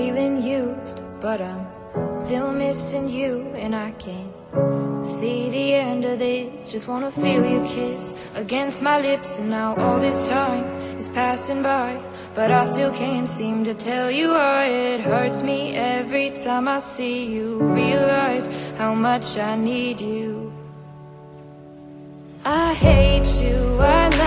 feeling used, but I'm still missing you, and I can't see the end of this. Just wanna feel your kiss against my lips, and now all this time is passing by, but I still can't seem to tell you why it hurts me every time I see you. Realize how much I need you. I hate you, I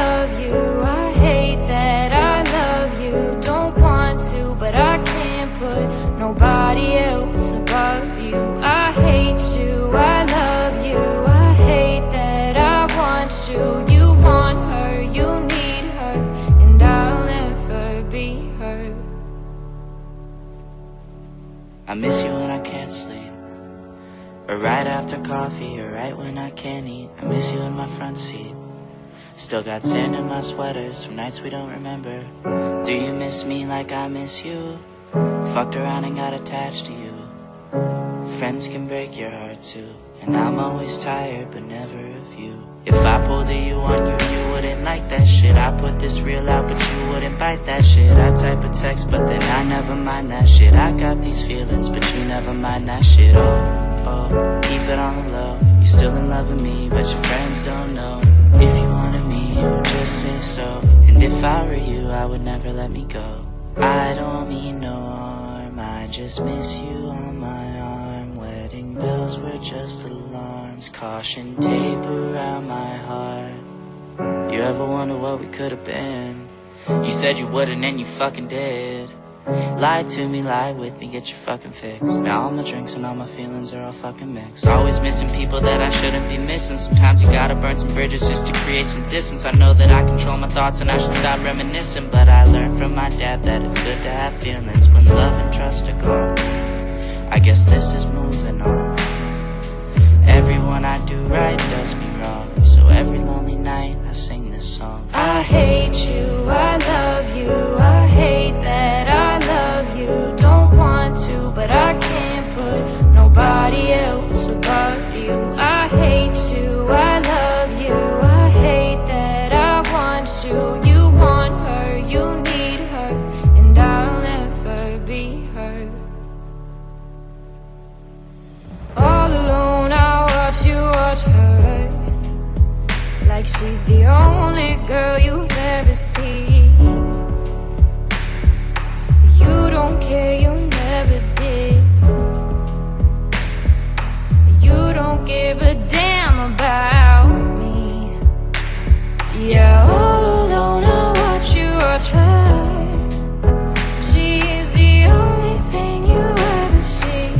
I miss you when I can't sleep. Or right after coffee, or right when I can't eat. I miss you in my front seat. Still got sand in my sweaters from nights we don't remember. Do you miss me like I miss you? Fucked around and got attached to you. Friends can break your heart too. And I'm always tired, but never of you. If I pulled a you on you, you wouldn't like that shit. I put this real out, but you wouldn't bite that shit. I type a text, but then I never mind that shit. I got these feelings, but you never mind that shit. Oh oh, keep it on the low. You're still in love with me, but your friends don't know. If you wanted me, you just say so. And if I were you, I would never let me go. I don't mean no harm, I just miss you. Bells were just alarms, caution tape around my heart. You ever wonder what we could have been? You said you wouldn't, and you fucking did. Lie to me, lie with me, get your fucking fix. Now all my drinks and all my feelings are all fucking mixed. Always missing people that I shouldn't be missing. Sometimes you gotta burn some bridges just to create some distance. I know that I control my thoughts and I should stop reminiscing. But I learned from my dad that it's good to have feelings when love and trust are gone. I guess this is moving on. Everyone I do right does me wrong. So every lonely night I sing this song. I hate Like she's the only girl you've ever seen. You don't care, you never did. You don't give a damn about me. Yeah, all alone, I watch you watch her. She's the only thing you ever see.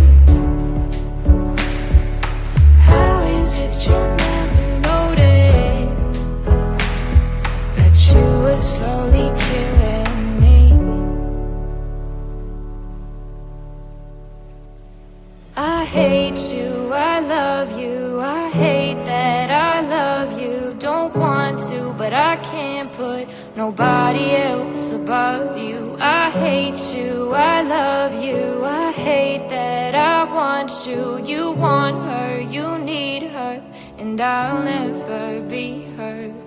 How is it you hate you, I love you, I hate that I love you. Don't want to, but I can't put nobody else above you. I hate you, I love you, I hate that I want you. You want her, you need her, and I'll never be her.